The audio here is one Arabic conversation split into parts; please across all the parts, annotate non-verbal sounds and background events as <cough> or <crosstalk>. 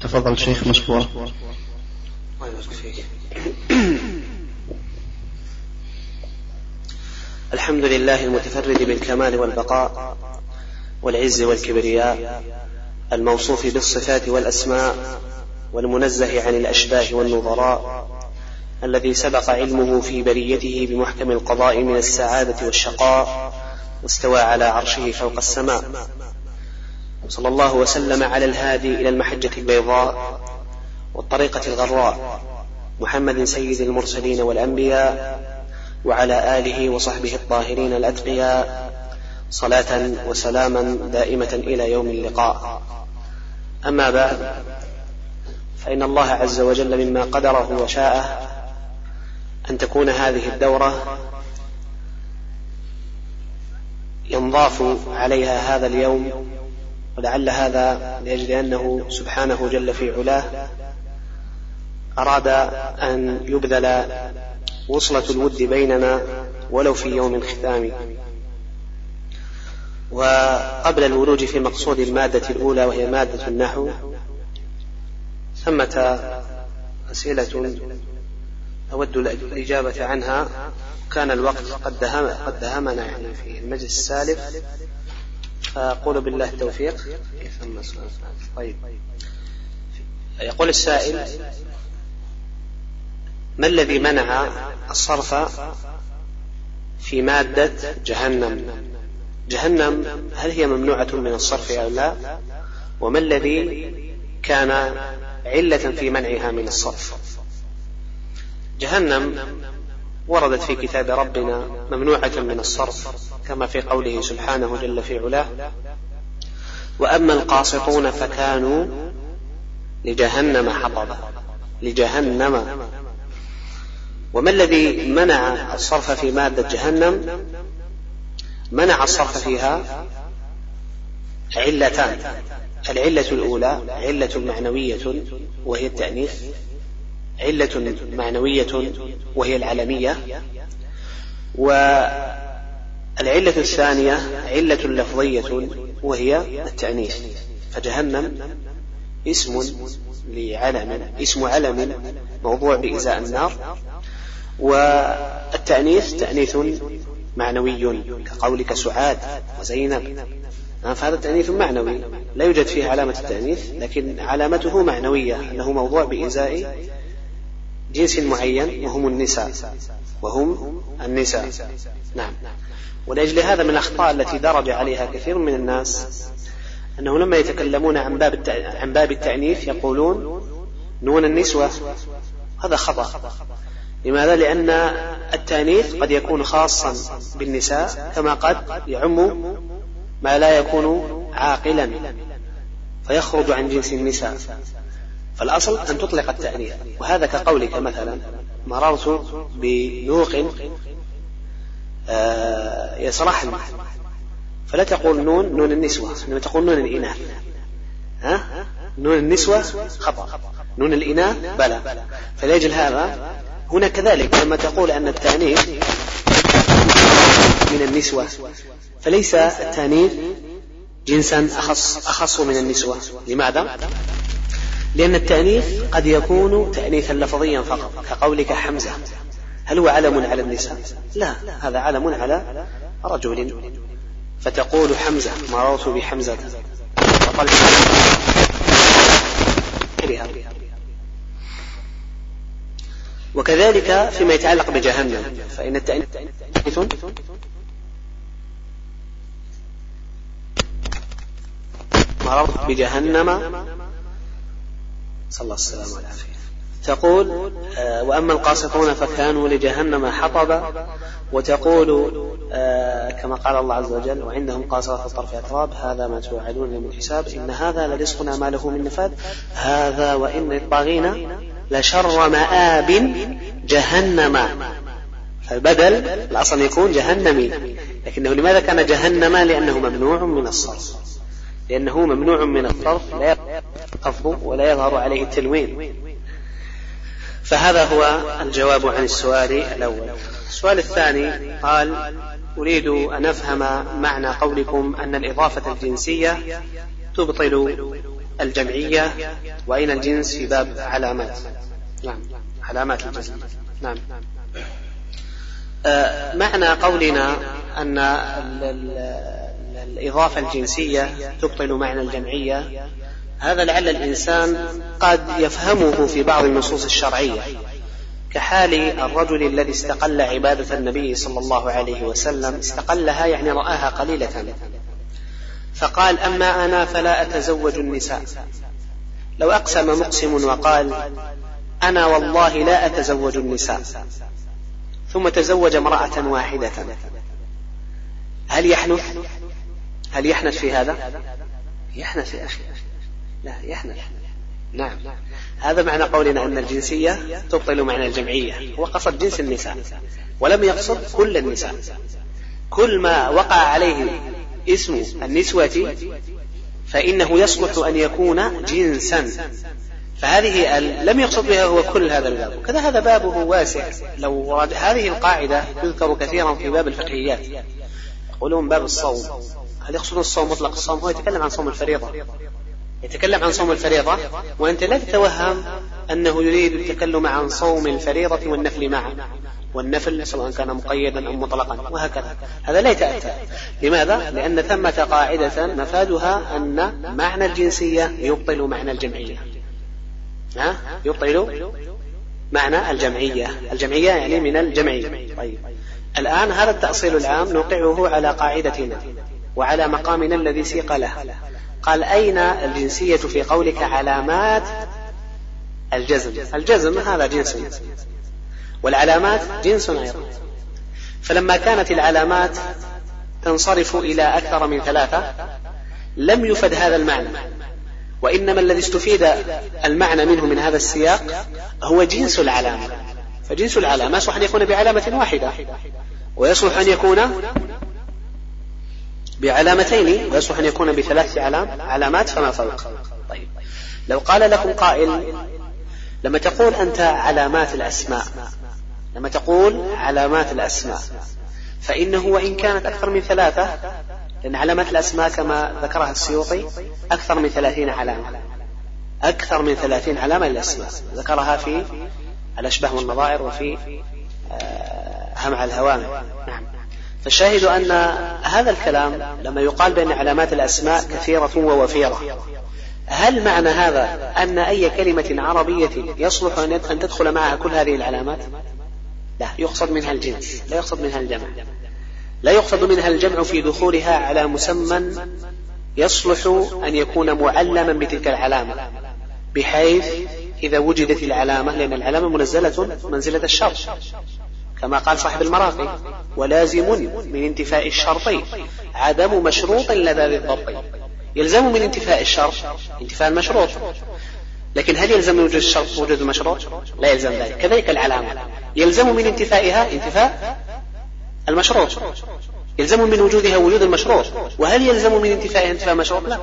فليتفضل شيخ مشكورا <coughs> الحمد لله المتفرد بالكمال والبقاء والعز والكبرياء الموصوف بالصفات والأسماء والمنزه عن الأشباه والنظراء الذي سبق علمه في بريته بمحكم القضاء من السعادة والشقاء واستوى على عرشه فوق السماء. صلى الله وسلم على الهادي إلى المحجة البيضاء والطريقة الغراء محمد سيد المرسلين والأنبياء وعلى آله وصحبه الطاهرين الأتقياء صلاة وسلاما دائمة إلى يوم اللقاء. أما بعد فإن الله عز وجل مما قدره وشاءه أن تكون هذه الدورة ينضاف عليها هذا اليوم ولعل هذا لأجل أنه سبحانه جل في علاه أراد أن يبذل وصلة الود بيننا ولو في يوم ختامي وقبل الولوج في مقصود المادة الأولى وهي مادة النحو ثمة أسئلة أود الإجابة عنها. كان الوقت قد دهمنا يعني في المجلس السالف. فأقول بالله التوفيق. طيب. يقول السائل ما الذي منع الصرف في مادة جهنم؟ جهنم هل هي ممنوعة من الصرف أو لا؟ وما الذي كان علة في منعها من الصرف؟ جهنم وردت في كتاب ربنا ممنوعة من الصرف كما في قوله سبحانه جل في علاه وأما القاسطون فكانوا لجهنم حطبا لجهنم. وما الذي منع الصرف في مادة جهنم؟ منع الصرف فيها علتان العلة الأولى علة معنوية وهي التأنيث. علة معنوية وهي العلمية والعلة الثانية علة لفظية وهي التأنيث فجهنم اسم لعلم اسم علم موضوع بإزاء النار. والتأنيث تأنيث معنوي كقولك سعاد وزينب. فهذا تأنيث معنوي. لا يوجد فيه علامة التأنيث لكن علامته معنوية له موضوع بإزاء جنس معين وهم النساء وهم النساء. نعم. ولأجل هذا من الأخطاء التي درج عليها كثير من الناس أنه لما يتكلمون عن باب عن باب التأنيث يقولون نون النسوة هذا خطأ. لماذا؟ لأن التأنيث قد يكون خاصا بالنساء كما قد يعم ما لا يكون عاقلا فيخرج عن جنس النساء. فالأصل أن تطلق التأنيث. وهذا كقولك مثلا مررت بنوق آه، يسرحن فلا تقول نون نون النسوة إنما تقول نون الإناث. ها؟ نون النسوة خطأ. نون الإناث بلى. فلأجل هذا. هنا كذلك لما تقول أن التأنيث من النسوة فليس التأنيث جنسا أخص, أخص من النسوة. لماذا؟ لأن التأنيث قد يكون تأنيثا لفظيا فقط كقولك حمزة. هل هو علم على النساء؟ لا هذا علم على رجل. فتقول حمزة مررت بحمزة. وكذلك فيما يتعلق بجهنم فإن التأنيث مررت بجهنم صلى الله السلام والعافية. تقول آه، وأما القاسطون فكانوا لجهنم حطبا وتقول آه، كما قال الله عز وجل وعندهم قاصرات الطرف أتراب هذا ما توعدون من حساب إن هذا لرزقنا ما له من نفاد هذا وإن الطاغين لشر مآب جهنم. فالبدل الأصل يكون جهنمي لكنه لماذا كان جهنما لأنه ممنوع من الصرف. لأنه ممنوع من الصرف لا يقف ولا يظهر عليه التلوين. فهذا هو الجواب عن السؤال الأول. السؤال الثاني قال أريد أن أفهم معنى قولكم أن الإضافة الجنسية تبطل الجمعية وأين الجنس في باب علامات؟ نعم علامات الجزم. نعم. آه، معنى قولنا أن الإضافة الجنسية تبطل معنى الجمعية. هذا لعل الإنسان قد يفهمه في بعض النصوص الشرعية. كحال الرجل الذي استقل عبادة النبي صلى الله عليه وسلم استقلها يعني رآها قليلة. فقال أما أنا فلا أتزوج النساء. لو أقسم مقسم وقال أنا والله لا أتزوج النساء. ثم تزوج امرأة واحدة. هل يحنث؟ هل يحنث في هذا؟ يحنث يا أخي. لا يحنث. نعم. هذا معنى قولنا أن الجنسية تبطل معنى الجمعية. هو قصد جنس النساء. ولم يقصد كل النساء. كل ما وقع عليه اسم النسوة فإنه يصلح أن يكون جنسا. فهذه لم يقصد بها هو كل هذا الباب. وكذا هذا بابه واسع. لو هذه القاعدة تذكر كثيرا في باب الفقهيات. يقولون باب الصوم. هل يقصدون الصوم مطلق. الصوم هو يتكلم عن صوم الفريضة. يتكلم عن صوم الفريضة. وأنت لا تتوهم أنه يريد التكلم عن صوم الفريضة والنفل معا والنفل سواء كان مقيدا أو مطلقا. وهكذا. هذا لا يتأتى. لماذا؟ لأن ثمة قاعدة مفادها أن معنى الجنسية يبطل معنى الجمعية. ها؟ يبطل معنى الجمعية. الجمعية يعني من الجمعية طيب. الآن هذا التأصيل العام نوقعه على قاعدتنا. وعلى مقامنا الذي سيق له. قال أين الجنسية في قولك علامات الجزم؟ الجزم هذا جنس. والعلامات جنس أيضا. فلما كانت العلامات تنصرف إلى أكثر من ثلاثة لم يفد هذا المعنى. وإنما الذي استفيد المعنى منه من هذا السياق هو جنس العلامة. فجنس العلامة يصلح أن يكون بعلامة واحدة ويصلح أن يكون بعلامتين ويصلح أن يكون بثلاث علام علامات فما فوق. طيب. لو قال لكم قائل لما تقول أنت علامات الأسماء لما تقول علامات الأسماء فإنه وإن كانت أكثر من ثلاثة لأن علامات الأسماء كما ذكرها السيوطي أكثر من ثلاثين علامة. أكثر من ثلاثين علامة للأسماء. ذكرها في الأشباه والنظائر وفي آه، همع الهوامع. نعم. فالشاهد أن هذا الكلام لما يقال بأن علامات الأسماء كثيرة ووفيرة. هل معنى هذا أن أي كلمة عربية يصلح أن تدخل معها كل هذه العلامات؟ لا يقصد منها الجنس لا يقصد منها الجمع. لا يقصد منها الجمع في دخولها على مسمى يصلح أن يكون معلما بتلك العلامة بحيث إذا وجدت العلامة لأن العلامة منزلة منزلة الشرط. كما قال صاحب المراقي ولازم من انتفاء الشرط عدم مشروط لدى الضبط يلزم من انتفاء الشرط انتفاء المشروط لكن هل يلزم من وجود الشرط وجود المشروط؟ لا يلزم ذلك كذلك العلامة يلزم من انتفائها انتفاء المشروط يلزم من وجودها وجود المشروط وهل يلزم من انتفائها انتفاء المشروط؟ لا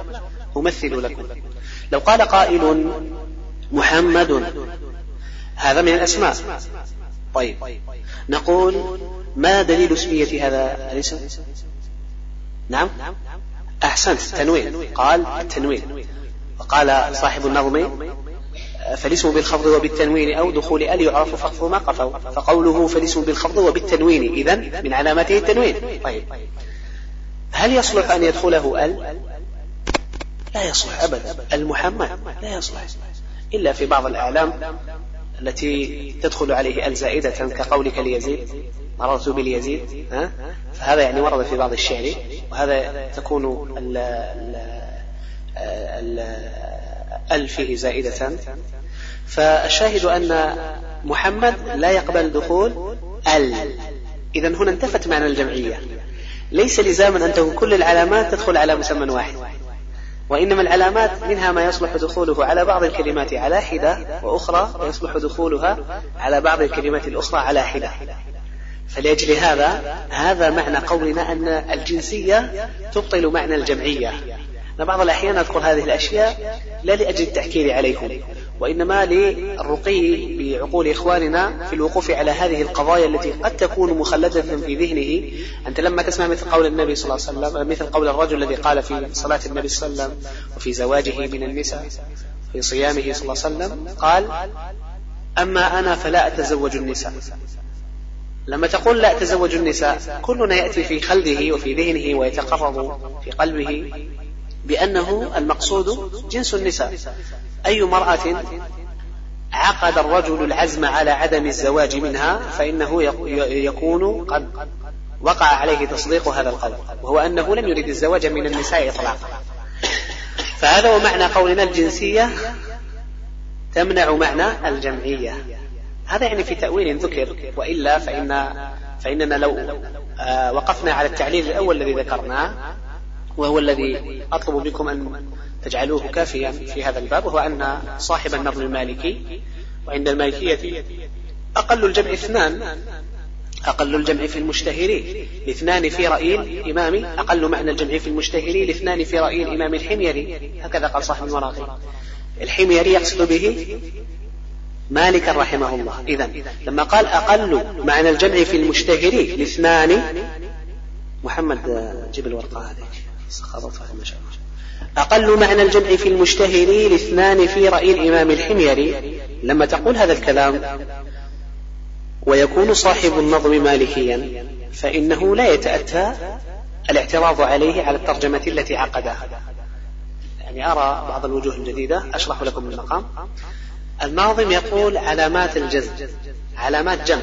أمثل لكم لو قال قائل محمد هذا من الأسماء طيب. نقول ما دليل اسمية هذا الاسم نعم. أحسنت. تنوين. قال التنوين وقال صاحب النظم فالاسم بالخفض وبالتنوين أو دخول أل يعرف فخف ما قفوا فقوله فالاسم بالخفض وبالتنوين إذا من علامته التنوين. طيب. هل يصلح أن يدخله أل؟ لا يصلح أبدا. المحمد. لا يصلح. إلا في بعض الأعلام. التي تدخل عليه ال زائدة كقولك ليزيد مررت باليزيد ها؟ فهذا يعني ورد في بعض الشعر وهذا تكون ال ال فيه زائدة. فالشاهد أن محمد لا يقبل دخول ال. إذا هنا انتفت معنى الجمعية. ليس لزاما أن تكون كل العلامات تدخل على مسمى واحد. وإنما العلامات منها ما يصلح دخوله على بعض الكلمات على حدة وأخرى يصلح دخولها على بعض الكلمات الأخرى على حدة. فلأجل هذا هذا معنى قولنا أن الجنسية تبطل معنى الجمعية. أنا بعض الأحيان أذكر هذه الأشياء لا لأجل التحكير عليكم وإنما للرقي بعقول إخواننا في الوقوف على هذه القضايا التي قد تكون مخلدة في ذهنه. أنت لما تسمع مثل قول النبي صلى الله عليه وسلم مثل قول الرجل الذي قال في صلاة النبي صلى الله عليه وسلم وفي زواجه من النساء في صيامه صلى الله عليه وسلم قال أما أنا فلا أتزوج النساء. لما تقول لا أتزوج النساء كلنا يأتي في خلده وفي ذهنه ويتقرض في قلبه. بأنه المقصود جنس النساء. أي امرأة عقد الرجل العزم على عدم الزواج منها فإنه يكون قد وقع عليه تصديق هذا القول وهو أنه لم يريد الزواج من النساء إطلاقا. فهذا هو معنى قولنا الجنسية تمنع معنى الجمعية. هذا يعني في تأويل ذكر وإلا فإن فإننا لو آه، وقفنا على التعليل الأول الذي ذكرناه وهو الذي أطلب بكم أن تجعلوه كافيا في هذا الباب وهو أن صاحب النظم المالكي وعند المالكية أقل الجمع اثنان أقل الجمع في المشتهرين الاثنان في رأي الإمام أقل معنى الجمع في المشتهرين الاثنان في رأي الإمام الحميري هكذا قال صاحب المراقي الحميري يقصد به مالكا رحمه الله. إذا لما قال أقل معنى الجمع في المشتهرين الاثنان محمد جيب الورقة هذه. أقل معنى الجمع في المشتهرين الاثنان في رأي الإمام الحميري لما تقول هذا الكلام ويكون صاحب النظم مالكيا فإنه لا يتأتى الاعتراض عليه على الترجمة التي عقدها. يعني أرى بعض الوجوه الجديدة أشرح لكم المقام. الناظم يقول علامات الجزم علامات جمع.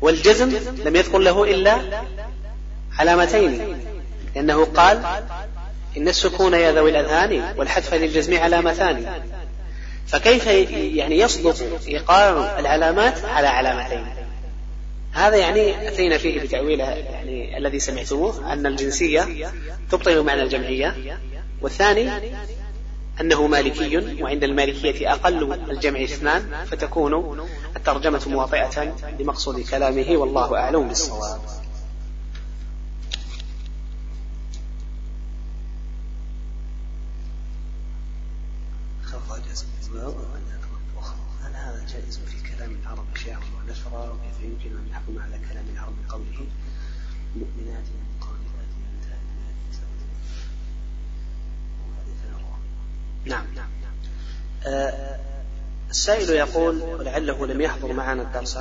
والجزم لم يذكر له إلا علامتين. لأنه قال إن السكون يا ذوي الأذهان والحذف للجزم علامتان. فكيف يعني يصدق إيقاع العلامات على علامتين؟ هذا يعني أتينا فيه بتأويل يعني الذي سمعتموه أن الجنسية تبطل معنى الجمعية. والثاني أنه مالكي وعند المالكية أقل الجمع اثنان فتكون الترجمة موافقة لمقصود كلامه والله أعلم بالصواب هل هذا جائز في كلام العرب أشياء ونثرة وكيف يمكن أن نحكم على كلام العرب من قوله مؤمنات قانتات نعم آه السائل يقول ولعله لم يحضر معنا الدرس.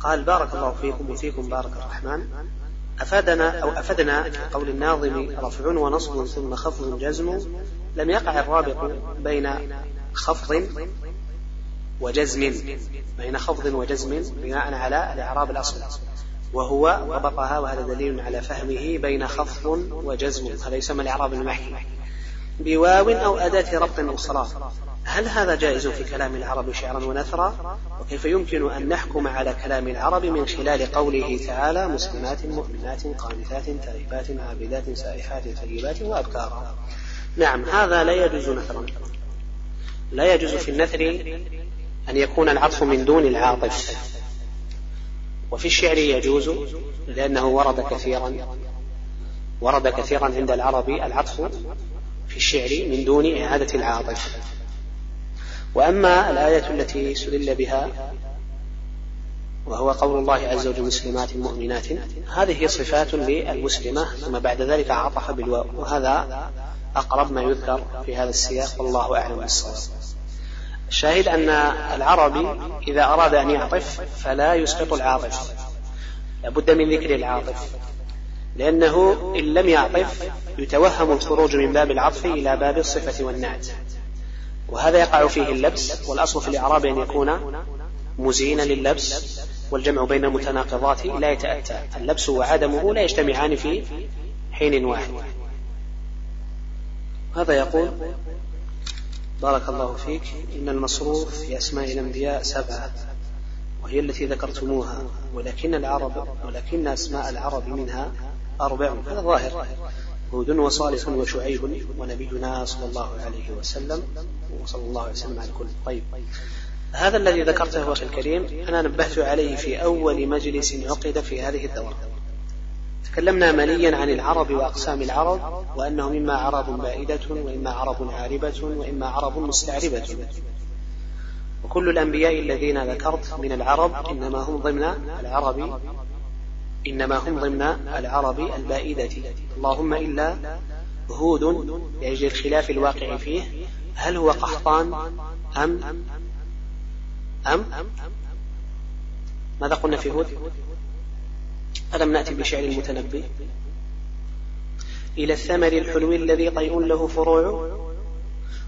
قال بارك الله فيكم وفيكم بارك الرحمن. أفادنا أو أفدنا في قول الناظم رفع ونصب ثم خفض جزم. لم يقع الرابط بين خفض وجزم بين خفض وجزم بناء على الإعراب الأصل. وهو ضبطها وهذا دليل على فهمه بين خفض وجزم. هذا يسمى الإعراب المحكي. بواو أو أداة ربط أو صلاة هل هذا جائز في كلام العرب شعرا ونثرا؟ وكيف يمكن أن نحكم على كلام العرب من خلال قوله تعالى مسلمات مؤمنات قانتات تائبات عابدات سائحات طيبات وأبكارا؟ نعم هذا لا يجوز نثرا. لا يجوز في النثر أن يكون العطف من دون العاطف. وفي الشعر يجوز لأنه ورد كثيرا. ورد كثيرا عند العرب العطف في الشعر من دون إعادة العاطف. وأما الآية التي استدل بها وهو قول الله عز وجل مسلمات مؤمنات هذه صفات للمسلمة ثم بعد ذلك عطف بالواو وهذا أقرب ما يذكر في هذا السياق والله أعلم بالصواب. الشاهد أن العربي إذا أراد أن يعطف فلا يسقط العاطف لابد من ذكر العاطف لأنه إن لم يعطف يتوهم الخروج من باب العطف إلى باب الصفة والنعت. وهذا يقع فيه اللبس والأصل في الإعراب أن يكون مزينا للبس والجمع بين المتناقضات لا يتأتى. اللبس وعدمه لا يجتمعان في حين واحد. هذا يقول بارك الله فيك إن المصروف في أسماء الأنبياء سبعة وهي التي ذكرتموها ولكن العرب ولكن أسماء العرب منها أربع هذا ظاهر. هود وصالح وشعيب ونبينا صلى الله عليه وسلم وصلى الله عليه وسلم على كل طيب. هذا الذي ذكرته أخي الكريم أنا نبهت عليه في أول مجلس عقد في هذه الدورة. تكلمنا مليا عن العرب وأقسام العرب وأنه مما عرب بائدة وإما عرب عاربة وإما عرب مستعربة. وكل الأنبياء الذين ذكرت من العرب إنما هم ضمن العرب إنما هم ضمن العرب البائدة. اللهم إلا هود لأجل الخلاف الواقع فيه هل هو قحطان أم أم؟ ماذا قلنا في هود؟ ألم نأتي بشعر المتنبي؟ إلى الثمر الحلو الذي طيء له فروع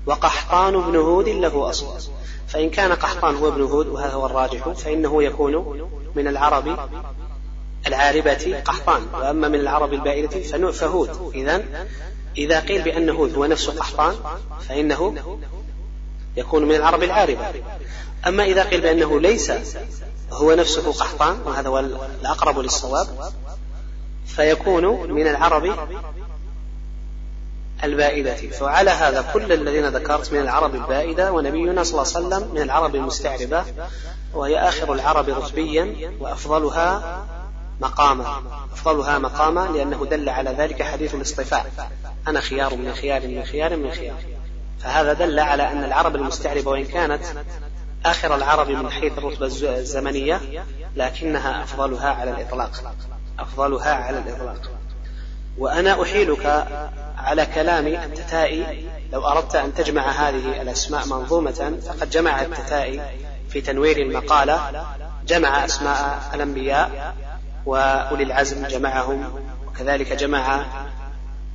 وقحطان ابن هود له أصل. فإن كان قحطان هو ابن هود وهذا هو الراجح فإنه يكون من العرب العاربة قحطان وأما من العرب البائلة فهود. إذا إذا قيل بأن هود هو نفس قحطان فإنه يكون من العرب العاربة. أما إذا قيل بأنه ليس هو نفسه قحطان وهذا هو الأقرب للصواب فيكون من العرب البائدة فعلى هذا كل الذين ذكرت من العرب البائدة ونبينا صلى الله عليه وسلم من العرب المستعربة وهي آخر العرب رتبيا وأفضلها مقاما أفضلها مقاما لأنه دل على ذلك حديث الاصطفاء. أنا خيار من خيار من خيار من خيار. فهذا دل على أن العرب المستعربة وإن كانت آخر العرب من حيث الرتبة الزمنية لكنها أفضلها على الإطلاق. أفضلها على الإطلاق. وأنا أحيلك على كلام التتائي. لو أردت أن تجمع هذه الأسماء منظومة فقد جمع التتائي في تنوير المقالة. جمع أسماء الأنبياء وأولي العزم جمعهم وكذلك جمع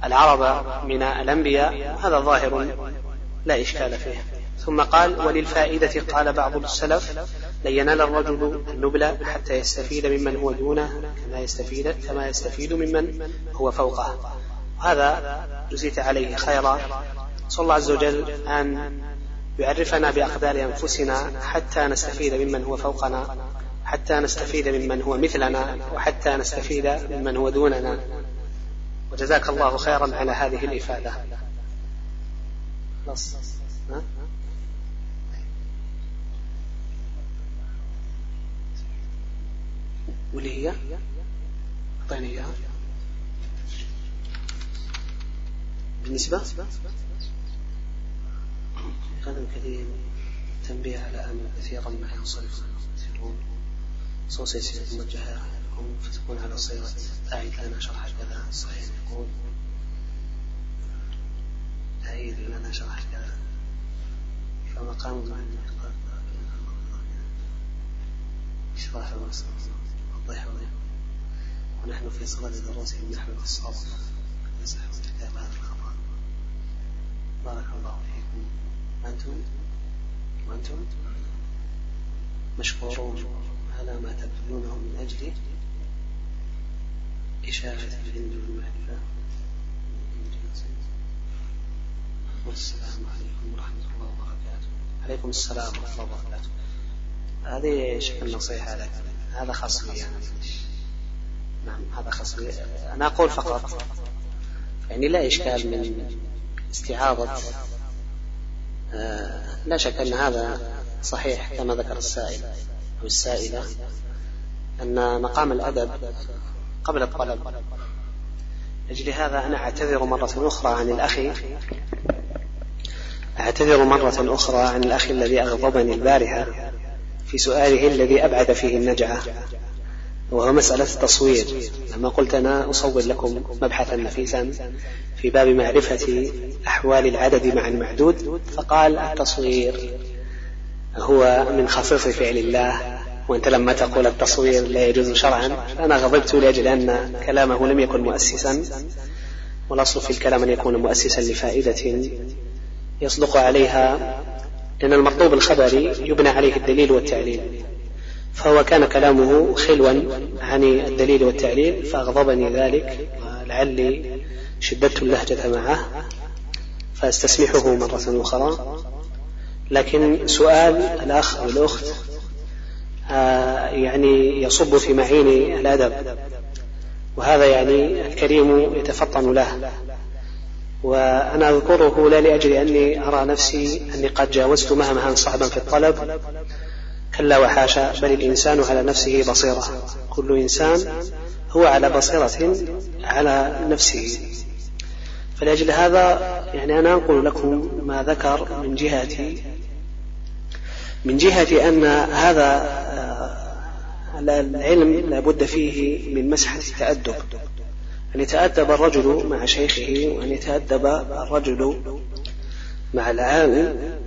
العرب من الأنبياء هذا ظاهر لا إشكال فيه ثم قال وللفائدة قال بعض السلف لن ينال الرجل النبل حتى يستفيد ممن هو دونه كما يستفيد كما يستفيد ممن هو فوقه. وهذا جزيت عليه خيرا. صلى الله عز وجل أن يعرفنا بأقدار أنفسنا حتى نستفيد ممن هو فوقنا. حتى نستفيد ممن هو مثلنا وحتى نستفيد ممن هو دوننا. وجزاك الله خيرا على هذه الإفادة. خلاص. أعطيني إياها. بالنسبة؟ قدم كثير تنبيه على أن كثيرا ما ينصرف. المسيرون صوص يسير موجهة لكم فتكون على صيغة أعيد لنا شرح كذا صحيح يقول. أعيد لنا شرح كذا. فمقام مع إشراح وضح ونحن في صدد دروس النحو والصرف نسح ارتكاب هذا الخطأ بارك الله فيكم. أنتم؟ وأنتم؟ مشكورون. على ما تبذلونه من أجل إشاعة العلم والمعرفة. والسلام عليكم ورحمة الله وبركاته. عليكم السلام ورحمة الله وبركاته. هذه شكل نصيحة لك. هذا خاص بي يعني. نعم هذا خاص بي. أنا أقول فقط يعني لا إشكال من استعاضة آه لا شك أن هذا صحيح كما ذكر السائل. أو السائلة أن مقام الأدب قبل الطلب. لأجل هذا أنا أعتذر مرة أخرى عن الأخ أعتذر مرة أخرى عن الأخ الذي أغضبني البارحة في سؤاله الذي أبعد فيه النجعة وهو مسألة التصوير. لما قلت أنا أصور لكم مبحثا نفيسا في باب معرفة أحوال العدد مع المعدود فقال التصوير. هو من خصيص فعل الله. وأنت لما تقول التصوير لا يجوز شرعا أنا غضبت لأجل أن كلامه لم يكن مؤسسا والأصل في الكلام أن يكون مؤسسا لفائدة يصدق عليها لأن المطلوب الخبري يبنى عليه الدليل والتعليل. فهو كان كلامه خلوا عن الدليل والتعليل فأغضبني ذلك ولعلي شددت اللهجة معه فأستسمحه مرة أخرى. لكن سؤال الأخ أو الأخت آه يعني يصب في معين الأدب وهذا يعني الكريم يتفطن له. وأنا أذكره لا لأجل أني أرى نفسي أني قد جاوزت مهمها صعبا في الطلب. كلا وحاشا بل الإنسان على نفسه بصيرة. كل إنسان هو على بصيرة على نفسه. فلأجل هذا يعني أنا أنقل لكم ما ذكر من جهة من جهة أن هذا آه، العلم لابد فيه من مسحة التأدب. أن يتأدب الرجل مع شيخه وأن يتأدب الرجل مع العالم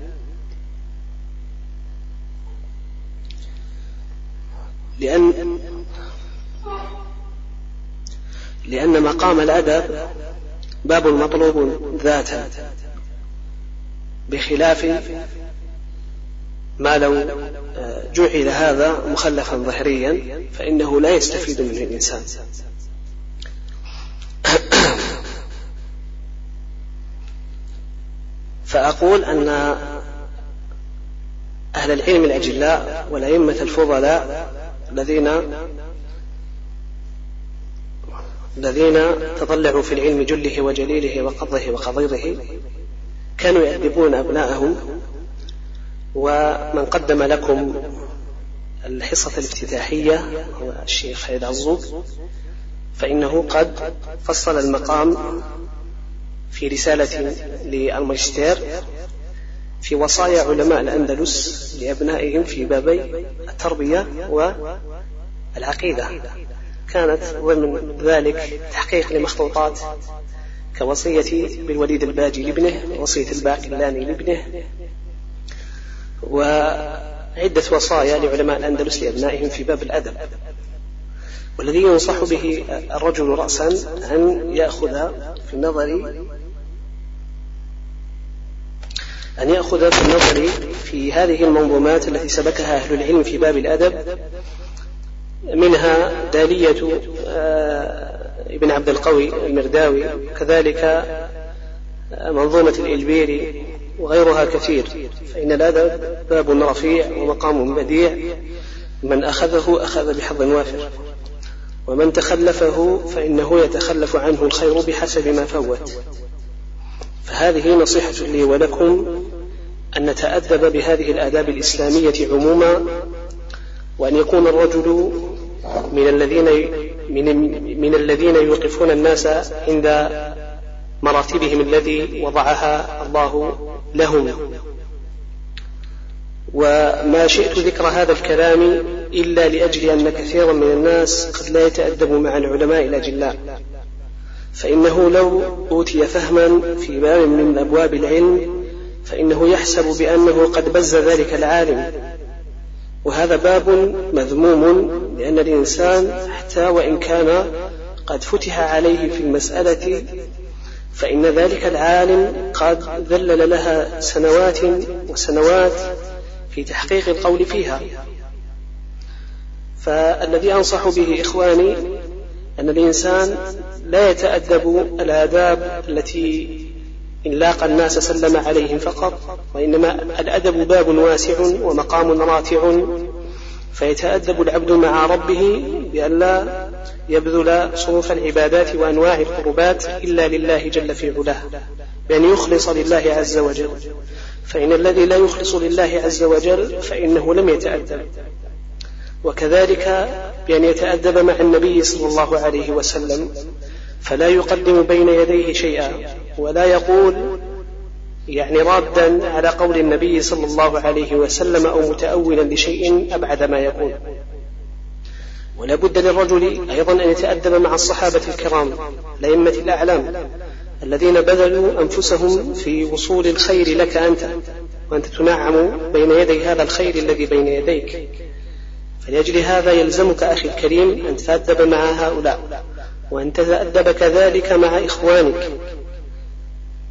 لأن لأن مقام الأدب باب مطلوب ذاتا بخلاف ما لو جعل هذا مخلفا ظهريا فإنه لا يستفيد منه الإنسان. <coughs> فأقول أن أهل العلم الأجلاء والأئمة الفضلاء الذين الذين تطلعوا في العلم جله وجليله وقضه وقضيره كانوا يأدبون أبناءهم ومن قدم لكم الحصة الافتتاحية هو الشيخ خالد عزوق فإنه قد فصل المقام في رسالة للماجستير في وصايا علماء الأندلس لأبنائهم في بابي التربية والعقيدة. كانت ضمن ذلك تحقيق لمخطوطات كوصية بالوليد الباجي لابنه ووصية الباقلاني لابنه وعدة وصايا لعلماء الأندلس لأبنائهم في باب الأدب. والذي ينصح به الرجل رأسا أن يأخذ في النظر أن يأخذ في النظر في هذه المنظومات التي سبكها أهل العلم في باب الأدب منها دالية آه، ابن عبد القوي المرداوي كذلك منظومة الإلبيري وغيرها كثير. فإن الأدب باب رفيع ومقام بديع. من أخذه أخذ بحظ وافر. ومن تخلفه فإنه يتخلف عنه الخير بحسب ما فوت. فهذه نصيحة لي ولكم أن نتأدب بهذه الآداب الإسلامية عموما وأن يكون الرجل من الذين من, من الذين يوقفون الناس عند مراتبهم الذي وضعها الله لهم وما شئت ذكر هذا الكلام إلا لأجل أن كثيرا من الناس قد لا يتأدب مع العلماء الأجلاء فإنه لو أوتي فهما في باب من أبواب العلم فإنه يحسب بأنه قد بز ذلك العالم. وهذا باب مذموم لأن الإنسان حتى وإن كان قد فتح عليه في المسألة فإن ذلك العالم قد ذلل لها سنوات وسنوات في تحقيق القول فيها. فالذي أنصح به إخواني أن الإنسان لا يتأدب الآداب التي إن لاقى الناس سلم عليهم فقط وإنما الأدب باب واسع ومقام راتع فيتأدب العبد مع ربه بألا يبذل صروف العبادات وأنواع القربات إلا لله جل في علاه بأن يخلص لله عز وجل. فإن الذي لا يخلص لله عز وجل فإنه لم يتأدب. وكذلك بأن يتأدب مع النبي صلى الله عليه وسلم فلا يقدم بين يديه شيئا ولا يقول يعني رادا على قول النبي صلى الله عليه وسلم أو متاولا لشيء أبعد ما يقول. ولا بد للرجل أيضا أن يتأدب مع الصحابة الكرام الائمه الأعلام الذين بذلوا أنفسهم في وصول الخير لك أنت وأنت تنعم بين يدي هذا الخير الذي بين يديك. فلأجل هذا يلزمك أخي الكريم أن تتأدب مع هؤلاء وأن تتأدب كذلك مع إخوانك.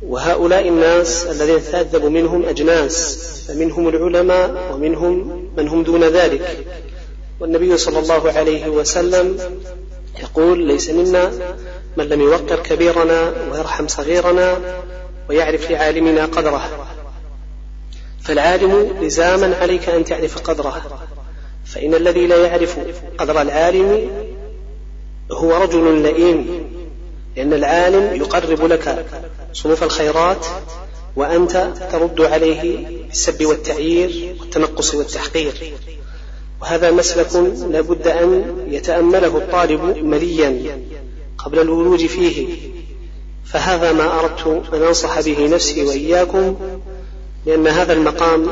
وهؤلاء الناس الذين تتأدب منهم أجناس فمنهم العلماء ومنهم من هم دون ذلك. والنبي صلى الله عليه وسلم يقول ليس منا من لم يوقر كبيرنا ويرحم صغيرنا ويعرف لعالمنا قدره. فالعالم لزاما عليك أن تعرف قدره فإن الذي لا يعرف قدر العالم هو رجل لئيم لأن العالم يقرب لك صنوف الخيرات وأنت ترد عليه بالسب والتعيير والتنقص والتحقير. وهذا مسلك لا بد أن يتأمله الطالب مليا قبل الولوج فيه. فهذا ما أردت أن أنصح به نفسي وإياكم لأن هذا المقام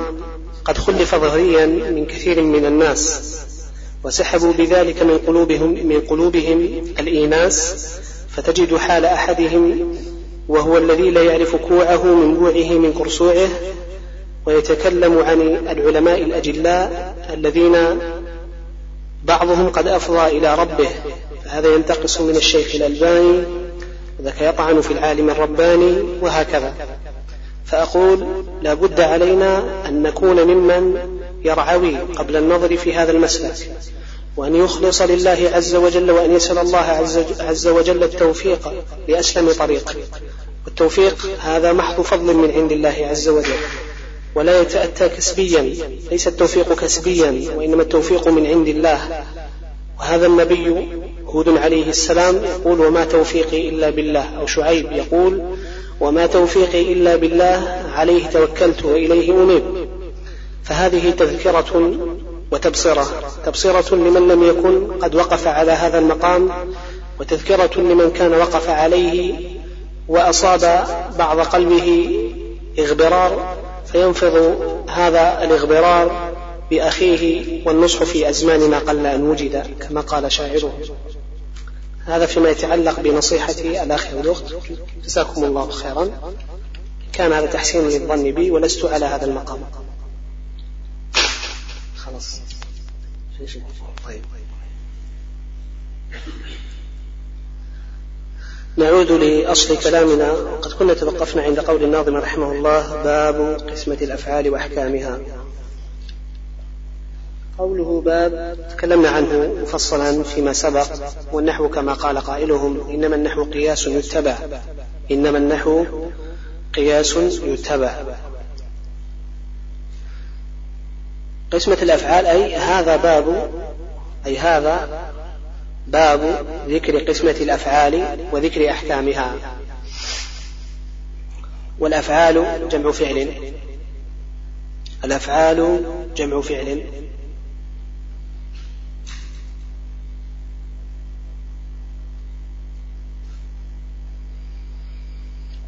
قد خلف ظهريا من كثير من الناس وسحبوا بذلك من قلوبهم من قلوبهم الإيناس فتجد حال أحدهم وهو الذي لا يعرف كوعه من بوعه من كرسوعه ويتكلم عن العلماء الأجلاء الذين بعضهم قد أفضى إلى ربه فهذا ينتقص من الشيخ الألباني وذاك يطعن في العالم الرباني وهكذا. فأقول لا بد علينا أن نكون ممن يرعوي قبل النظر في هذا المسلك وأن يخلص لله عز وجل وأن يسأل الله عز وجل التوفيق لأسلم طريق. والتوفيق هذا محض فضل من عند الله عز وجل. ولا يتأتى كسبيا ليس التوفيق كسبيا وإنما التوفيق من عند الله. وهذا النبي هود عليه السلام يقول وما توفيقي إلا بالله. أو شعيب يقول وما توفيقي إلا بالله عليه توكلت وإليه أنيب. فهذه تذكرة وتبصرة تبصرة لمن لم يكن قد وقف على هذا المقام وتذكرة لمن كان وقف عليه وأصاب بعض قلبه إغبرار فينفض هذا الإغبرار بأخيه والنصح في أزمان ما قل أن وجد كما قال شاعره. هذا فيما يتعلق بنصيحة الأخ والأخت. جزاكم الله خيرا. كان هذا تحسين للظن بي ولست على هذا المقام. خلاص. طيب. نعود لأصل كلامنا. قد كنا توقفنا عند قول الناظم رحمه الله باب قسمة الأفعال وأحكامها. قوله باب تكلمنا عنه مفصلا فيما سبق والنحو كما قال قائلهم إنما النحو قياس يتبع. إنما النحو قياس يتبع. قسمة الأفعال أي هذا باب أي هذا باب ذكر قسمة الأفعال وذكر أحكامها. والأفعال جمع فعل. الأفعال جمع فعل.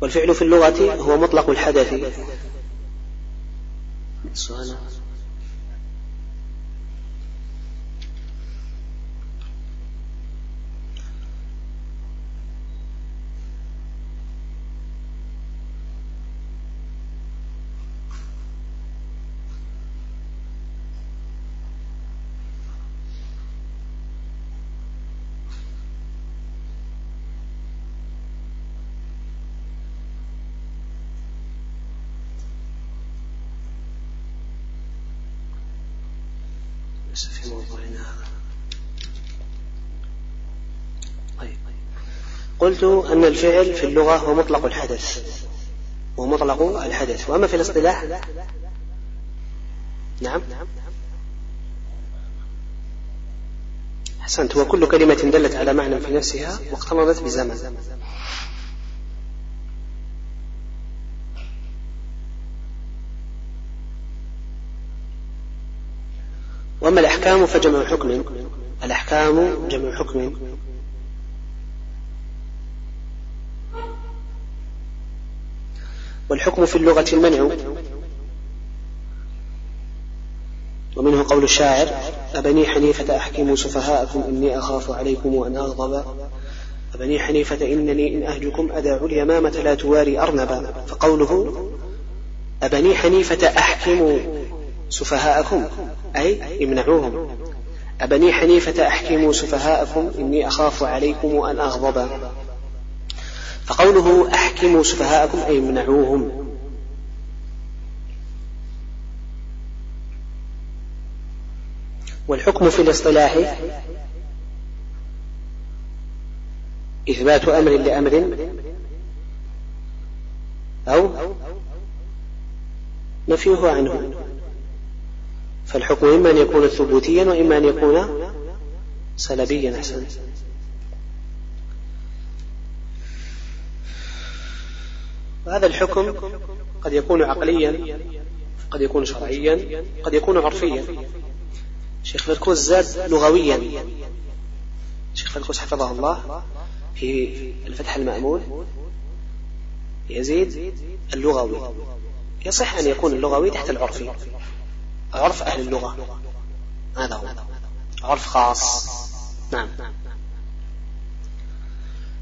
والفعل في اللغة هو مطلق الحدث. في موضوعنا هذا طيب قلت أن الفعل في اللغة هو مطلق الحدث هو مطلق الحدث. وأما في الاصطلاح نعم. أحسنت. هو كل كلمة دلت على معنى في نفسها واقترنت بزمن. وأما الأحكام فجمع حكم. الأحكام جمع حكم. والحكم في اللغة المنع. ومنه قول الشاعر أبني حنيفة أحكموا سفهاءكم إني أخاف عليكم أن أغضب. أبني حنيفة إنني إن أهجكم أداع اليمامة لا تواري أرنبا. فقوله أبني حنيفة أحكموا سفهاءكم أي امنعوهم. أبني حنيفة أحكموا سفهاءكم إني أخاف عليكم أن أغضب. فقوله أحكموا سفهاءكم أي امنعوهم. والحكم في الاصطلاح إثبات أمر لأمر أو نفيه عنه. فالحكم إما أن يكون ثبوتيا وإما أن يكون سلبيا أحسن. وهذا الحكم قد يكون عقليا قد يكون شرعيا قد يكون عرفيا. شيخ فركوس زاد لغويا. شيخ فركوس حفظه الله في الفتح المأمول يزيد اللغوي. يصح أن يكون اللغوي تحت العرفي. عرف أهل اللغة. هذا هو. عرف خاص. نعم.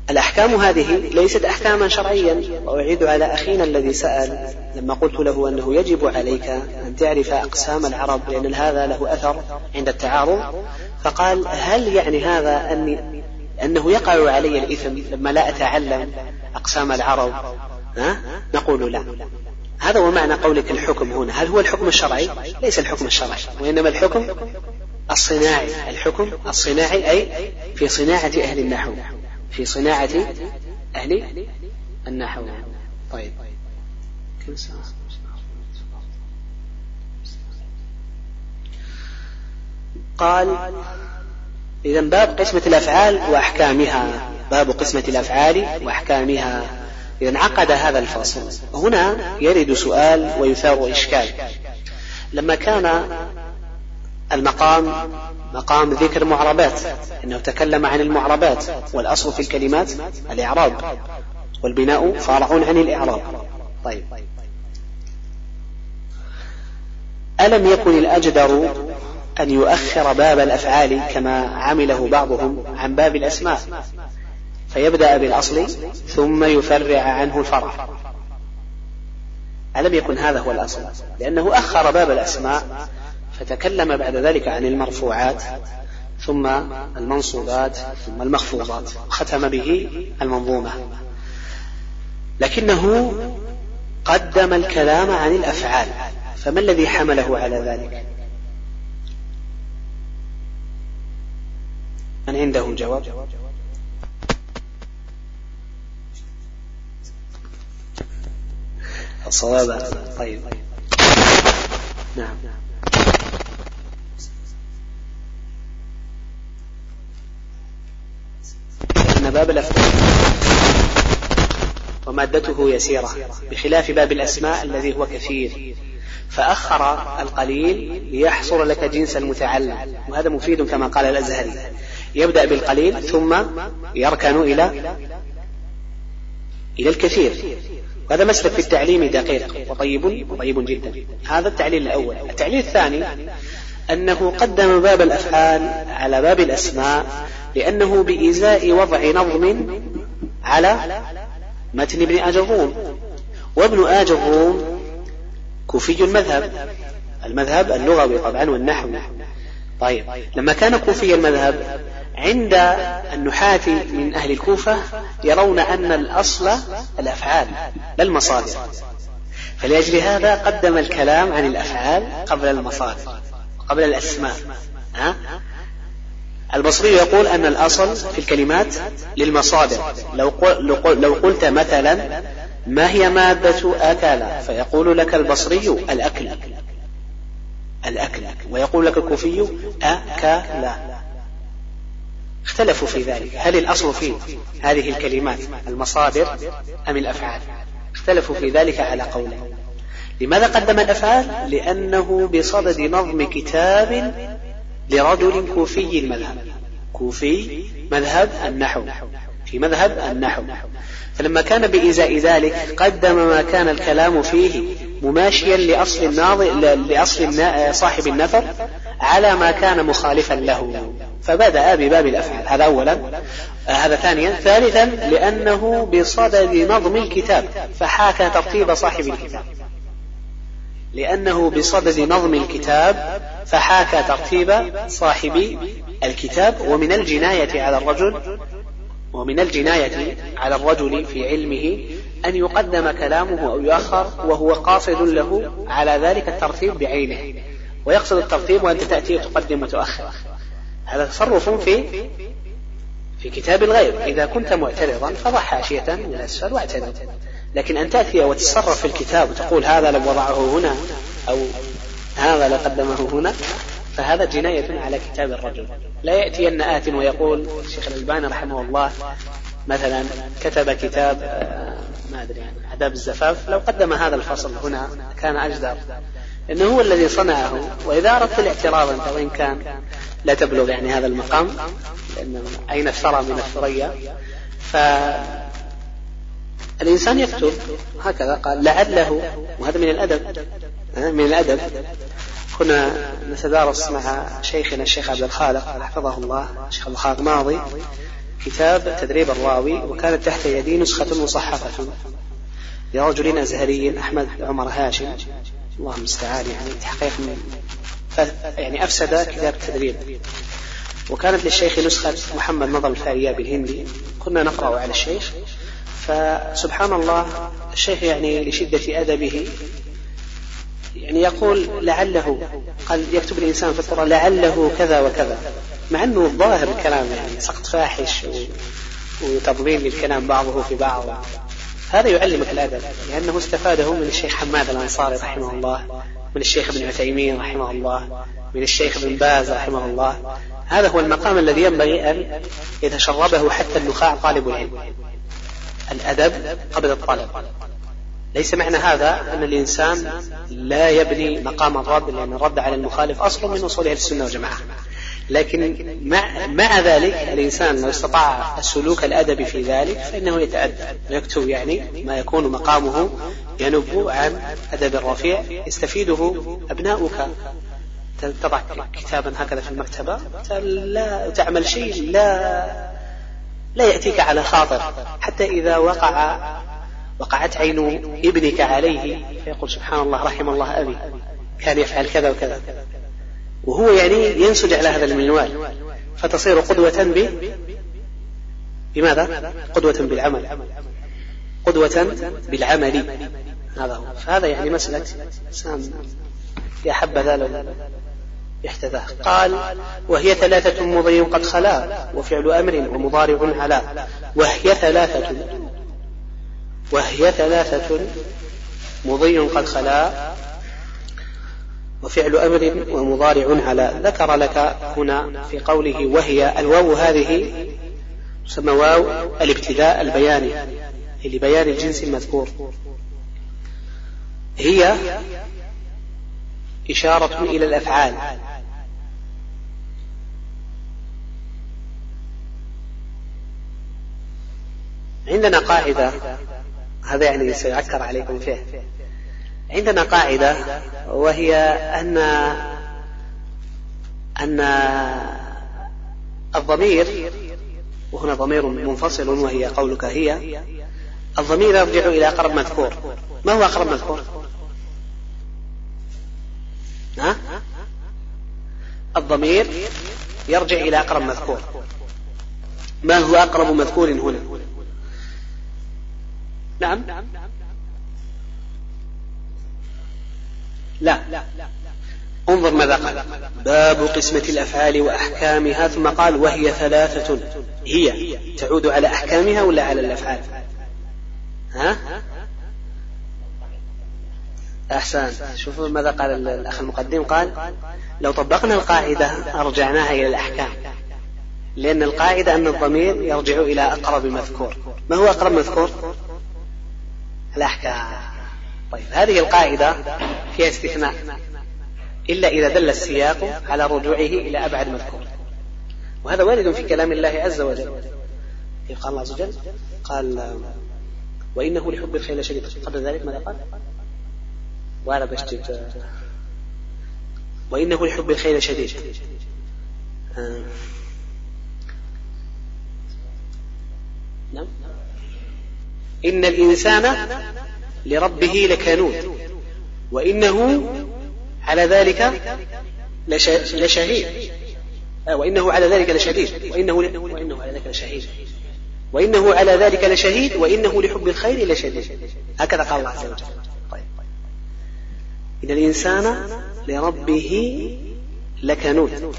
الأحكام هذه ليست أحكاما شرعيا وأعيد على أخينا الذي سأل لما قلت له أنه يجب عليك أن تعرف أقسام العرب لأن هذا له أثر عند التعارض فقال هل يعني هذا أني أنه يقع علي الإثم لما لا أتعلم أقسام العرب؟ ها؟ نقول لا. هذا هو معنى قولك الحكم هنا. هل هو الحكم الشرعي؟ ليس الحكم الشرعي وإنما الحكم الصناعي. الحكم الصناعي أي في صناعة أهل النحو. في صناعة أهل النحو. طيب. كم ساعة قال إذا باب قسمة الأفعال وأحكامها. باب قسمة الأفعال وأحكامها. إذا انعقد هذا الفصل. هنا يرد سؤال ويثار إشكال. لما كان المقام مقام ذكر معربات إنه تكلم عن المعربات والأصل في الكلمات الإعراب والبناء فارع عن الإعراب. طيب. ألم يكن الأجدر أن يؤخر باب الأفعال كما عمله بعضهم عن باب الأسماء؟ فيبدأ بالأصل ثم يفرع عنه الفرع. ألم يكن هذا هو الأصل؟ لأنه أخر باب الأسماء فتكلم بعد ذلك عن المرفوعات ثم المنصوبات ثم المخفوضات ختم به المنظومة. لكنه قدم الكلام عن الأفعال فما الذي حمله على ذلك؟ من عنده جواب؟ الصواب طيب. نعم. أن باب الأفعال ومادته يسيرة بخلاف باب الأسماء الذي هو كثير. فأخر القليل ليحصر لك جنس المتعلم. وهذا مفيد كما قال الأزهري. يبدأ بالقليل ثم يركن إلى إلى الكثير. وهذا مسلك في التعليم دقيق وطيب وطيب جدا. هذا التعليل الأول. التعليل الثاني أنه قدم باب الأفعال على باب الأسماء لأنه بإزاء وضع نظم على متن ابن أجروم وابن آجروم كوفي المذهب. المذهب اللغوي طبعا والنحو طيب لما كان كوفي المذهب عند النحاة من أهل الكوفة يرون أن الأصل الأفعال لا المصادر. فلأجل هذا قدم الكلام عن الأفعال قبل المصادر قبل الأسماء. ها؟ البصري يقول أن الأصل في الكلمات للمصادر. لو, قلت مثلا ما هي مادة أكل؟ فيقول لك البصري الأكل. الأكل. ويقول لك الكوفي أكل. اختلفوا في ذلك. هل الأصل في هذه الكلمات المصادر أم الأفعال؟ اختلفوا في ذلك على قولين. لماذا قدم الأفعال؟ لأنه بصدد نظم كتاب لرجل كوفي المذهب. كوفي مذهب النحو. في مذهب النحو. فلما كان بإزاء ذلك قدم ما كان الكلام فيه مماشيا لأصل الناظر لأصل صاحب النثر على ما كان مخالفا له. فبدأ بباب الأفعال. هذا أولا. هذا ثانيا. ثالثا لأنه بصدد نظم الكتاب فحاكى ترتيب صاحب الكتاب. لأنه بصدد نظم الكتاب فحاكى ترتيب صاحب الكتاب ومن الجناية على الرجل ومن الجناية على الرجل في علمه أن يقدم كلامه أو يؤخر وهو قاصد له على ذلك الترتيب بعينه ويقصد الترتيب وأنت تأتي وتقدم وتؤخر. هذا تصرف في في كتاب الغير إذا كنت معترضا فضع حاشية من الأسفل واعترض لكن أن تأتي وتتصرف في الكتاب وتقول هذا لو وضعه هنا أو هذا لقدمه هنا فهذا جناية على كتاب الرجل. لا يأتين آت ويقول الشيخ الألباني رحمه الله مثلا كتب كتاب آه، ما أدري يعني آداب الزفاف لو قدم هذا الفصل هنا كان أجدر. إنه هو الذي صنعه وإذا أردت الاعتراض أنت وإن كان لا تبلغ يعني هذا المقام لأنه أين الثرى من الثريا. الإنسان يكتب هكذا قال لعله وهذا من الأدب من الأدب. كنا نتدارس مع شيخنا الشيخ عبد الخالق حفظه الله الشيخ عبد الخالق ماضي كتاب تدريب الراوي وكانت تحت يدي نسخة مصحفة. لرجل أزهري أحمد عمر هاشم. الله المستعان يعني تحقيق من يعني أفسد كتاب التدريب. وكانت للشيخ نسخة محمد نظر الفاريابي الهندي كنا نقرأ على الشيخ. فسبحان الله الشيخ يعني لشدة أدبه يعني يقول لعله قال يكتب الإنسان في القرآن لعله كذا وكذا مع أنه ظاهر الكلام يعني سقط فاحش وتضليل للكلام بعضه في بعض. هذا يعلمك الأدب لأنه استفاده من الشيخ حماد الأنصاري رحمه الله من الشيخ ابن عثيمين رحمه الله من الشيخ ابن باز رحمه الله. هذا هو المقام الذي ينبغي أن يتشربه حتى النخاع طالب العلم. الأدب قبل الطلب ليس معنى هذا أن الإنسان لا يبني مقام الرد لأن الرد على المخالف أصل من أصول أهل السنة والجماعة. لكن مع, مع ذلك الإنسان لو استطاع السلوك الأدبي في ذلك فإنه يتأدب ويكتب يعني ما يكون مقامه ينب عن أدب رفيع يستفيده أبناؤك. تضع كتابا هكذا في المكتبة لا تعمل شيء لا لا يأتيك على خاطر حتى إذا وقع وقعت عين ابنك عليه فيقول سبحان الله رحم الله أبي كان يفعل كذا وكذا. وهو يعني ينسج على هذا المنوال فتصير قدوة ب بماذا؟ قدوة بالعمل. قدوة بالعمل. هذا هو. فهذا يعني مسألة إنسان يا حبذا لو احتذاه قال وهي ثلاثة مضي قد خلا وفعل أمر ومضارع على وهي ثلاثة وهي ثلاثة مضي قد خلا وفعل أمر ومضارع على ذكر لك هنا في قوله وهي الواو هذه تسمى واو الابتداء البياني لبيان الجنس المذكور. هي إشارة إلى الأفعال. عندنا قاعدة هذا يعني سيعكر عليكم فيه. عندنا قاعدة وهي أن أن الضمير وهنا ضمير منفصل وهي قولك هي الضمير يرجع إلى أقرب مذكور. ما هو أقرب مذكور؟ ها؟ الضمير يرجع إلى أقرب مذكور. ما هو أقرب مذكور هنا؟ نعم. لا. انظر ماذا قال. باب قسمة الأفعال وأحكامها ثم قال وهي ثلاثة هي تعود على أحكامها ولا على الأفعال؟ ها؟ أحسن. شوفوا ماذا قال الأخ المقدم. قال لو طبقنا القاعدة أرجعناها إلى الأحكام. لأن القاعدة أن الضمير يرجع إلى أقرب مذكور ما هو أقرب مذكور؟ الأحكام. طيب هذه القاعدة فيها استثناء. إلا إذا دل السياق على رجوعه إلى أبعد مذكور. وهذا وارد في كلام الله عز وجل. قال الله عز وجل قال وإنه لحب الخير شديد قبل ذلك ماذا قال؟ وأنا بشتت وإنه لحب الخير شديد. نعم. إن الإنسان لربه لكنود. وإنه على ذلك لشهيد. آه، وإنه على ذلك لشديد. وإنه وإنه على ذلك لشهيد. وإنه على ذلك لشهيد. وإنه لحب الخير لشديد. هكذا قال الله عز وجل. إن الإنسان لربه لكنود.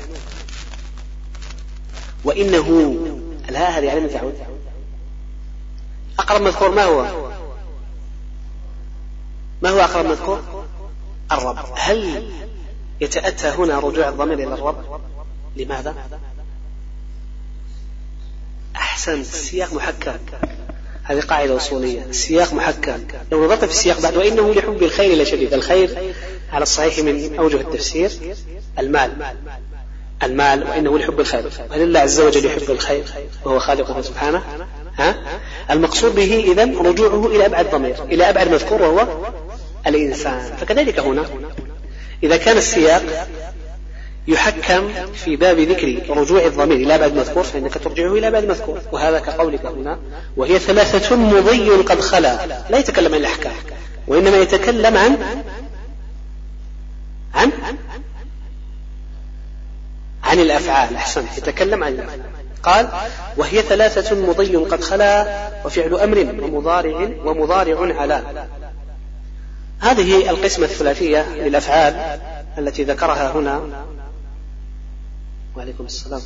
وإنه الهاء هذه على من تعود. أقرب مذكور ما هو؟ ما هو أقرب مذكور؟ الرب. هل يتأتى هنا رجوع الضمير إلى الرب؟ لماذا؟ أحسن السياق محكم. هذه قاعدة أصولية. السياق محكم. لو نظرت في السياق بعد وإنه لحب الخير لشديد الخير على الصحيح من أوجه التفسير المال. المال وإنه لحب الخير. هل الله عز وجل يحب الخير وهو خالقه سبحانه. ها؟ المقصود به إذا رجوعه إلى أبعد ضمير إلى أبعد مذكور وهو الإنسان. فكذلك هنا إذا كان السياق يحكم في باب ذكر رجوع الضمير إلى أبعد مذكور فإنك ترجعه إلى أبعد مذكور. وهذا كقولك هنا وهي ثلاثة مضي قد خلا لا يتكلم عن الأحكام وإنما يتكلم عن عن عن الأفعال. أحسنت. يتكلم عن الأفعال. قال وهي ثلاثة مضي قد خلا وفعل أمر ومضارع ومضارع على. هذه القسمة الثلاثية للأفعال التي ذكرها هنا وعليكم السلام.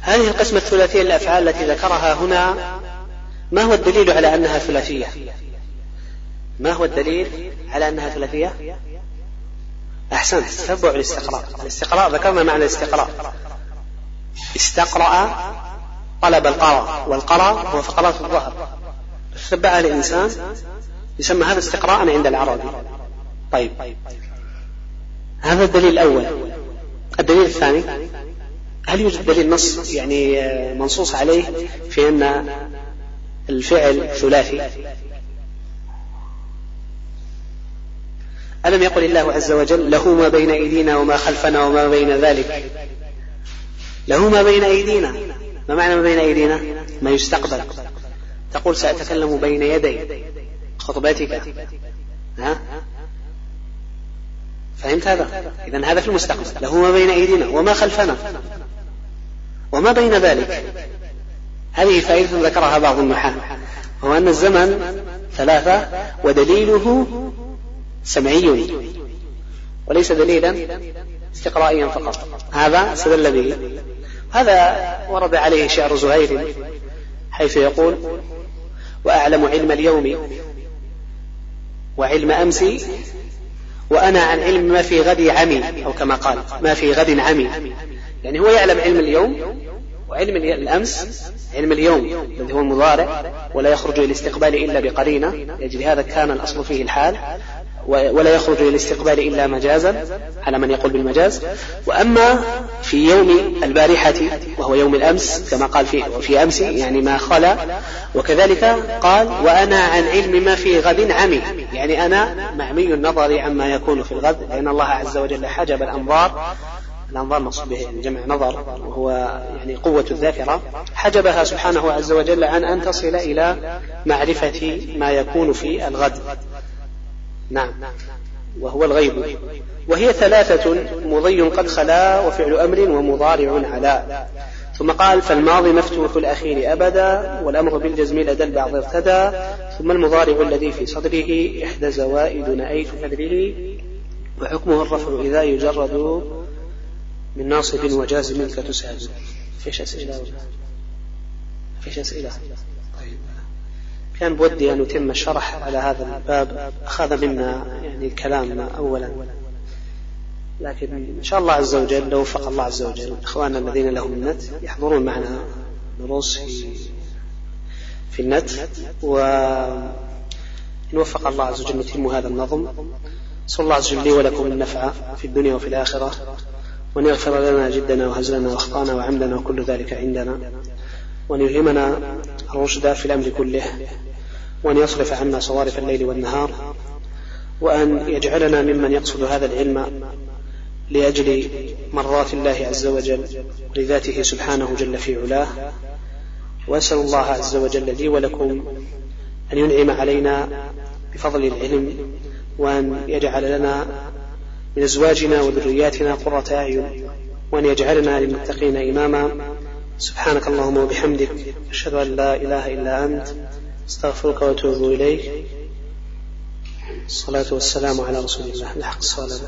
هذه القسمة الثلاثية للأفعال التي ذكرها هنا ما هو الدليل على أنها ثلاثية؟ ما هو الدليل على أنها ثلاثية؟ أحسنت تتبع الاستقراء. الاستقراء ذكرنا معنى الاستقراء. استقرأ طلب القرى والقرى هو فقرات الظهر. تتبعها الإنسان يسمى هذا استقراء عند العربي. طيب. هذا الدليل الأول. الدليل الثاني. هل يوجد دليل نص يعني منصوص عليه في أن الفعل ثلاثي؟ ألم يقل الله عز وجل له ما بين أيدينا وما خلفنا وما بين ذلك؟ له ما بين أيدينا. ما معنى ما بين أيدينا؟ ما يستقبل. تقول سأتكلم بين يدي. خطبتك. ها؟ فهمت هذا؟ إذا هذا في المستقبل. له ما بين أيدينا وما خلفنا. وما بين ذلك. هذه فائدة ذكرها بعض النحاة وهو أن الزمن ثلاثة ودليله سمعي. وليس دليلا استقرائيا فقط. هذا استدل به هذا ورد عليه شعر زهير حيث يقول وأعلم علم اليوم وعلم أمس وأنا عن علم ما في غد عمي أو كما قال ما في غد عمي. يعني هو يعلم علم اليوم وعلم الأمس علم اليوم الذي هو المضارع ولا يخرج إلى الاستقبال إلا بقرينة لأجل هذا كان الأصل فيه الحال ولا يخرج إلى الاستقبال إلا مجازا على من يقول بالمجاز. وأما في يوم البارحة وهو يوم الأمس كما قال في, في أمس يعني ما خلا. وكذلك قال وأنا عن علم ما في غد عمي. يعني أنا معمي النظر عما يكون في الغد لأن الله عز وجل حجب الأنظار الأنظار مقصود به جمع نظر وهو يعني قوة الذاكرة حجبها سبحانه عز وجل عن أن تصل إلى معرفة ما يكون في الغد. نعم. وهو الغيب. وهي ثلاثة مضي قد خلا وفعل أمر ومضارع على ثم قال فالماضي مفتوح الأخير أبدا والأمر بالجزم لدى البعض ارتدى. ثم المضارع الذي في صدره إحدى زوائد نأيت كدره وحكمه الرفع إذا يجرد من ناصب وجازم كتسعد فيش أسئلة فيش أسئلة طيب. كان بودي أن أتم الشرح على هذا الباب. أخذ منا يعني كلام أولا. لكن إن شاء الله عز وجل لو وفق الله عز وجل إخواننا الذين لهم النت يحضرون معنا دروس في في النت. وإن وفق الله عز وجل نتم هذا النظم. صلى الله عز وجل لي ولكم النفع في الدنيا وفي الآخرة. وأن يغفر لنا جدنا وهزلنا وأخطأنا وعمدنا وكل ذلك عندنا. وأن يلهمنا الرشد في الأمر كله. وأن يصرف عنا صوارف الليل والنهار. وأن يجعلنا ممن يقصد هذا العلم لأجل مرات الله عز وجل ولذاته سبحانه جل في علاه. وأسأل الله عز وجل لي ولكم أن ينعم علينا بفضل العلم. وأن يجعل لنا من أزواجنا وذرياتنا قرة أعين وأن يجعلنا للمتقين إماما. سبحانك اللهم وبحمدك أشهد أن لا إله إلا أنت أستغفرك وأتوب إليك. الصلاة والسلام على رسول الله لحق الصلاة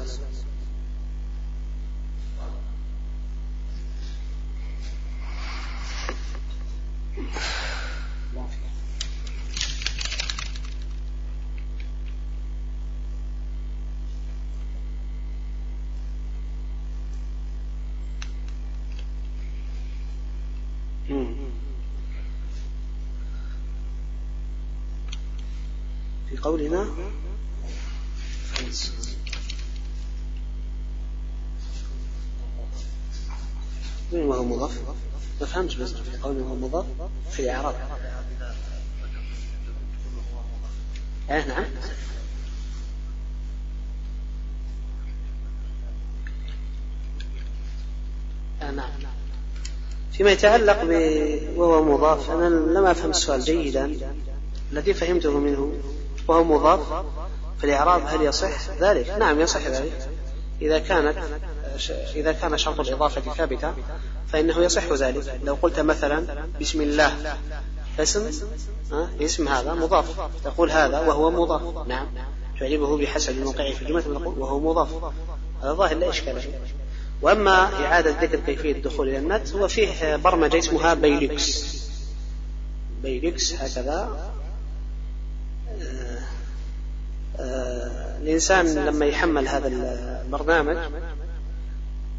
قولنا وين وهو مضاف؟ ما فهمتش بس في قولنا وهو مضاف في الإعراب. إيه نعم. آه نعم. فيما يتعلق ب وهو مضاف أنا لم أفهم السؤال جيدا. الذي فهمته منه وهو مضاف في الإعراب هل يصح ذلك؟ نعم يصح ذلك. إذا كانت إذا كان شرط الإضافة ثابتا فإنه يصح ذلك. لو قلت مثلا بسم الله اسم اسم هذا مضاف. تقول هذا وهو مضاف. نعم. تعجبه بحسب موقعه في الجملة نقول وهو مضاف. هذا ظاهر لا إشكال فيه. وأما إعادة ذكر كيفية الدخول إلى النت هو فيه برمجة اسمها بيلوكس بيلوكس هكذا. الإنسان لما يحمل هذا البرنامج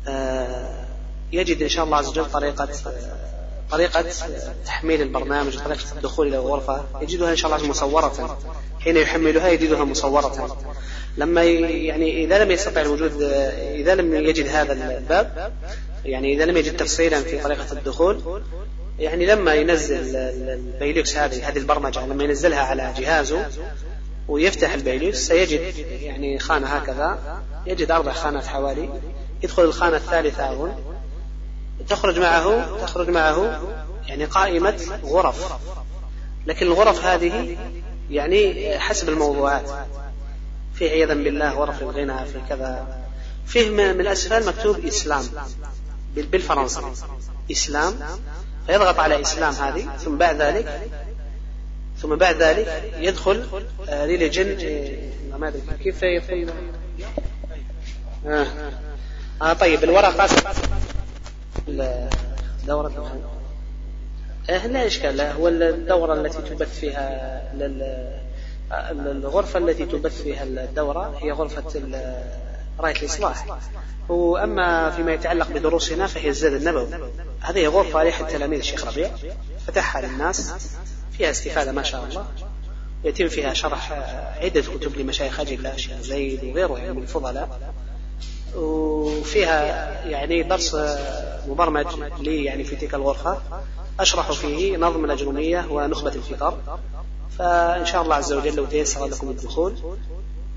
آه، يجد إن شاء الله عز وجل طريقة طريقة تحميل البرنامج طريقة الدخول إلى الغرفة يجدها إن شاء الله مصورة. حين يحملها يجدها مصورة. لما يعني إذا لم يستطع الوجود إذا لم يجد هذا الباب يعني إذا لم يجد تفصيلا في طريقة الدخول يعني لما ينزل البيلوكس هذه هذه البرمجة لما ينزلها على جهازه ويفتح البيلوكس سيجد يعني خانة هكذا يجد أربع خانات حوالي يدخل الخانة الثالثة أظن تخرج معه تخرج معه يعني قائمة غرف. لكن الغرف هذه يعني حسب الموضوعات. في عياذا بالله غرف الغنى في كذا. فيه من أسفل مكتوب إسلام بالفرنسي. إسلام فيضغط على إسلام هذه ثم بعد ذلك ثم بعد ذلك يدخل ريليجن آه، ما أدري كيف يدخل آه. آه طيب الورقة. الدورة إيه لا إشكال هو الدورة التي تبث فيها الغرفة التي تبث فيها الدورة هي غرفة راية الإصلاح. وأما فيما يتعلق بدروسنا فهي الزاد النبوي. هذه غرفة لأحد تلاميذ الشيخ ربيع فتحها للناس. فيها استفادة ما شاء الله. يتم فيها شرح عدة كتب لمشايخ أجل الشيخ زيد وغيره يعني من الفضلاء. وفيها يعني درس مبرمج لي يعني في تلك الغرفة. أشرح فيه نظم الأجرومية ونخبة الفطر. فإن شاء الله عز وجل لو تيسر لكم الدخول.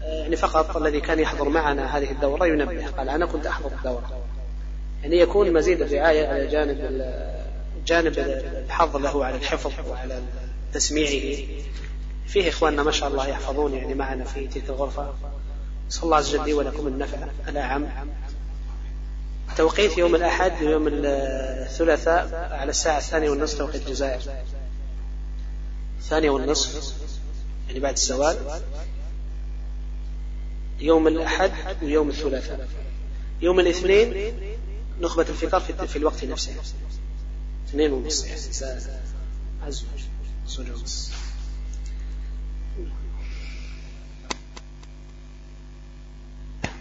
يعني فقط الذي كان يحضر معنا هذه الدورة ينبه قال أنا كنت أحضر الدورة. يعني يكون مزيد الرعاية على جانب جانب الحظ له على الحفظ وعلى تسميعه. فيه إخواننا ما شاء الله يحفظون يعني معنا في تلك الغرفة. نسأل الله عز وجل لي ولكم النفع الأعم. توقيت يوم الأحد ويوم الثلاثاء على الساعة الثانية والنصف توقيت الجزائر. الثانية والنصف يعني بعد الزوال. يوم الأحد ويوم الثلاثاء. يوم الاثنين نخبة الفطر في الوقت نفسه. اثنين ونص يعني عز وجل.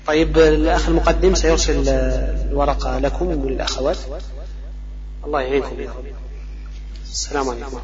طيب الأخ المقدم سيرسل الورقة لكم وللأخوات. الله يعينكم. السلام عليكم.